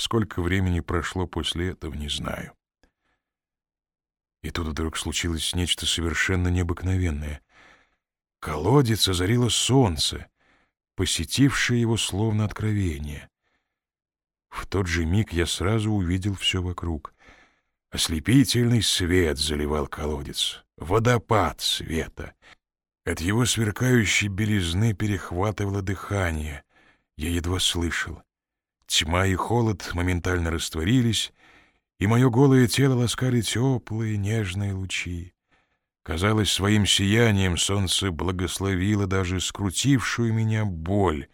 Сколько времени прошло после этого, не знаю. И тут вдруг случилось нечто совершенно необыкновенное. Колодец озарило солнце, посетившее его словно откровение. В тот же миг я сразу увидел все вокруг. Ослепительный свет заливал колодец, водопад света. От его сверкающей белизны перехватывало дыхание. Я едва слышал. Тьма и холод моментально растворились, и мое голое тело ласкали теплые нежные лучи. Казалось, своим сиянием солнце благословило даже скрутившую меня боль,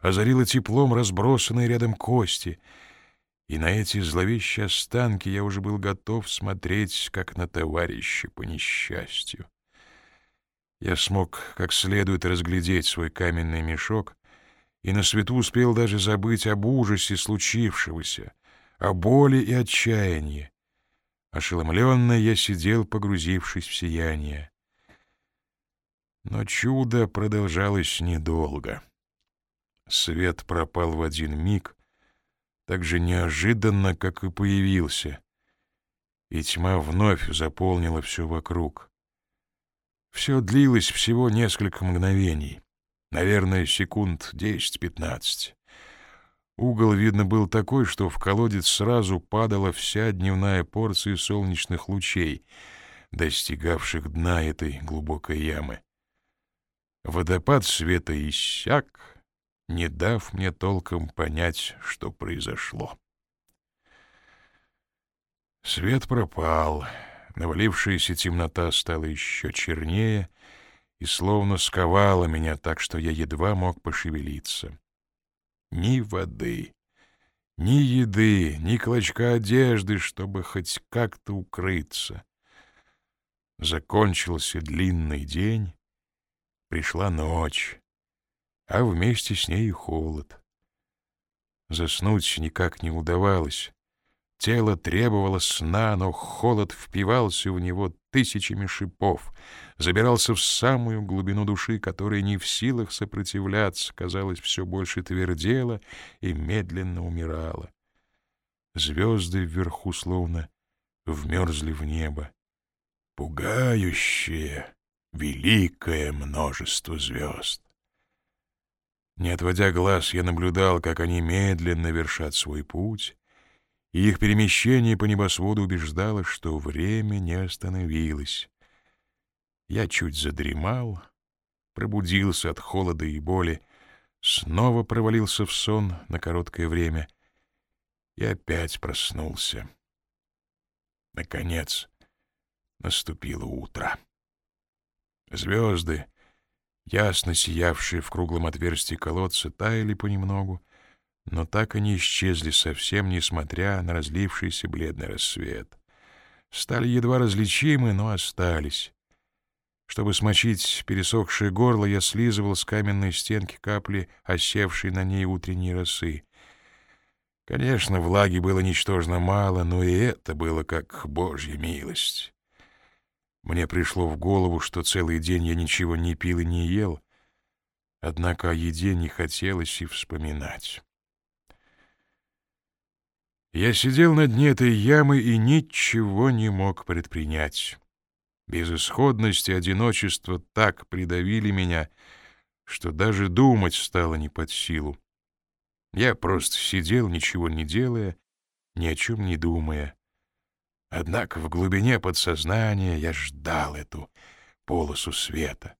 озарило теплом разбросанные рядом кости, и на эти зловещие останки я уже был готов смотреть, как на товарища по несчастью. Я смог как следует разглядеть свой каменный мешок и на свету успел даже забыть об ужасе случившегося, о боли и отчаянии. Ошеломленно я сидел, погрузившись в сияние. Но чудо продолжалось недолго. Свет пропал в один миг, так же неожиданно, как и появился, и тьма вновь заполнила все вокруг. Все длилось всего несколько мгновений, наверное, секунд десять-пятнадцать. Угол, видно, был такой, что в колодец сразу падала вся дневная порция солнечных лучей, достигавших дна этой глубокой ямы. Водопад света иссяк, не дав мне толком понять, что произошло. Свет пропал, навалившаяся темнота стала еще чернее и словно сковала меня так, что я едва мог пошевелиться ни воды, ни еды, ни клочка одежды, чтобы хоть как-то укрыться. Закончился длинный день, пришла ночь, а вместе с ней и холод. Заснуть никак не удавалось. Тело требовало сна, но холод впивался в него тысячами шипов, забирался в самую глубину души, которая не в силах сопротивляться, казалось, все больше твердела и медленно умирала. Звезды вверху словно вмерзли в небо. Пугающее, великое множество звезд. Не отводя глаз, я наблюдал, как они медленно вершат свой путь, и их перемещение по небосводу убеждало, что время не остановилось. Я чуть задремал, пробудился от холода и боли, снова провалился в сон на короткое время и опять проснулся. Наконец наступило утро. Звезды, ясно сиявшие в круглом отверстии колодца, таяли понемногу, но так и не исчезли совсем, несмотря на разлившийся бледный рассвет. Стали едва различимы, но остались. Чтобы смочить пересохшее горло, я слизывал с каменной стенки капли, осевшей на ней утренней росы. Конечно, влаги было ничтожно мало, но и это было как божья милость. Мне пришло в голову, что целый день я ничего не пил и не ел, однако о еде не хотелось и вспоминать. Я сидел на дне этой ямы и ничего не мог предпринять. Безысходность и одиночество так придавили меня, что даже думать стало не под силу. Я просто сидел, ничего не делая, ни о чем не думая. Однако в глубине подсознания я ждал эту полосу света.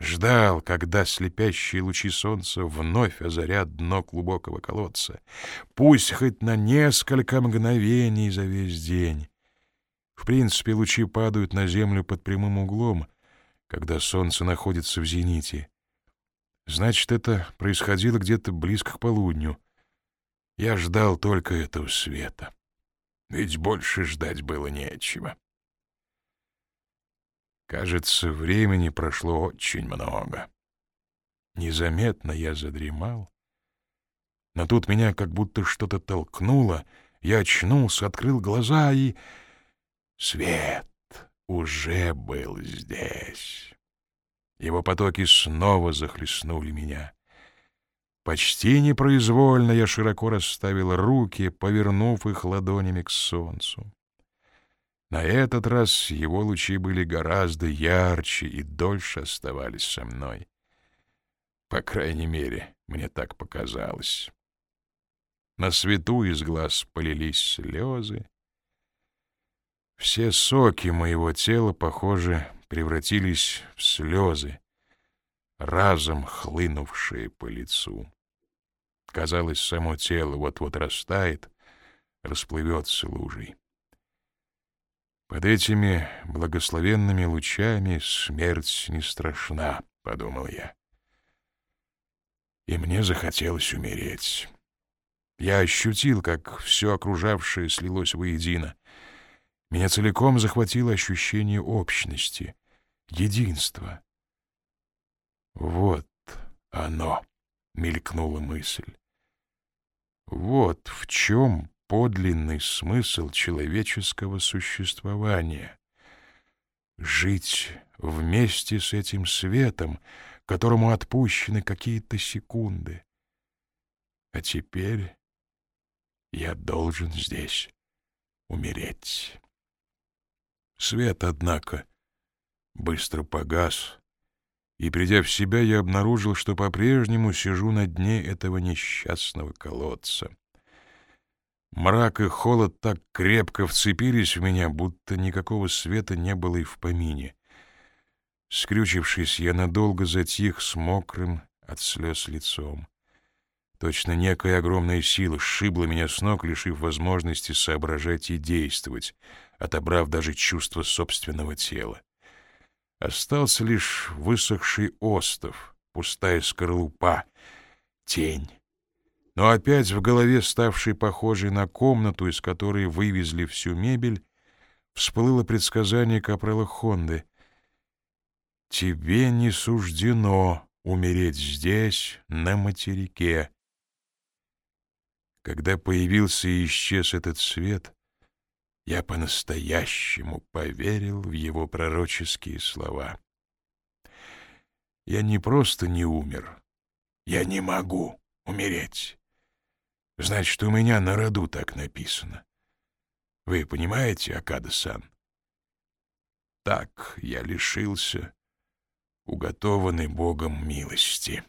Ждал, когда слепящие лучи солнца вновь озарят дно глубокого колодца. Пусть хоть на несколько мгновений за весь день. В принципе, лучи падают на землю под прямым углом, когда солнце находится в зените. Значит, это происходило где-то близко к полудню. Я ждал только этого света. Ведь больше ждать было нечего. Кажется, времени прошло очень много. Незаметно я задремал. Но тут меня как будто что-то толкнуло. Я очнулся, открыл глаза и... Свет уже был здесь. Его потоки снова захлестнули меня. Почти непроизвольно я широко расставил руки, повернув их ладонями к солнцу. На этот раз его лучи были гораздо ярче и дольше оставались со мной. По крайней мере, мне так показалось. На свету из глаз полились слезы. Все соки моего тела, похоже, превратились в слезы, разом хлынувшие по лицу. Казалось, само тело вот-вот растает, расплывется лужей. Под этими благословенными лучами смерть не страшна, — подумал я. И мне захотелось умереть. Я ощутил, как все окружавшее слилось воедино. Меня целиком захватило ощущение общности, единства. Вот оно, — мелькнула мысль. Вот в чем подлинный смысл человеческого существования. Жить вместе с этим светом, которому отпущены какие-то секунды. А теперь я должен здесь умереть. Свет, однако, быстро погас, и, придя в себя, я обнаружил, что по-прежнему сижу на дне этого несчастного колодца. Мрак и холод так крепко вцепились в меня, будто никакого света не было и в помине. Скрючившись, я надолго затих с мокрым от слез лицом. Точно некая огромная сила сшибла меня с ног, лишив возможности соображать и действовать, отобрав даже чувство собственного тела. Остался лишь высохший остов, пустая скорлупа, тень. Но опять в голове, ставшей похожей на комнату, из которой вывезли всю мебель, всплыло предсказание капрала Хонды. «Тебе не суждено умереть здесь, на материке». Когда появился и исчез этот свет, я по-настоящему поверил в его пророческие слова. Я не просто не умер, я не могу умереть. Значит, у меня на роду так написано. Вы понимаете, Акада-сан? Так я лишился уготованной Богом милости.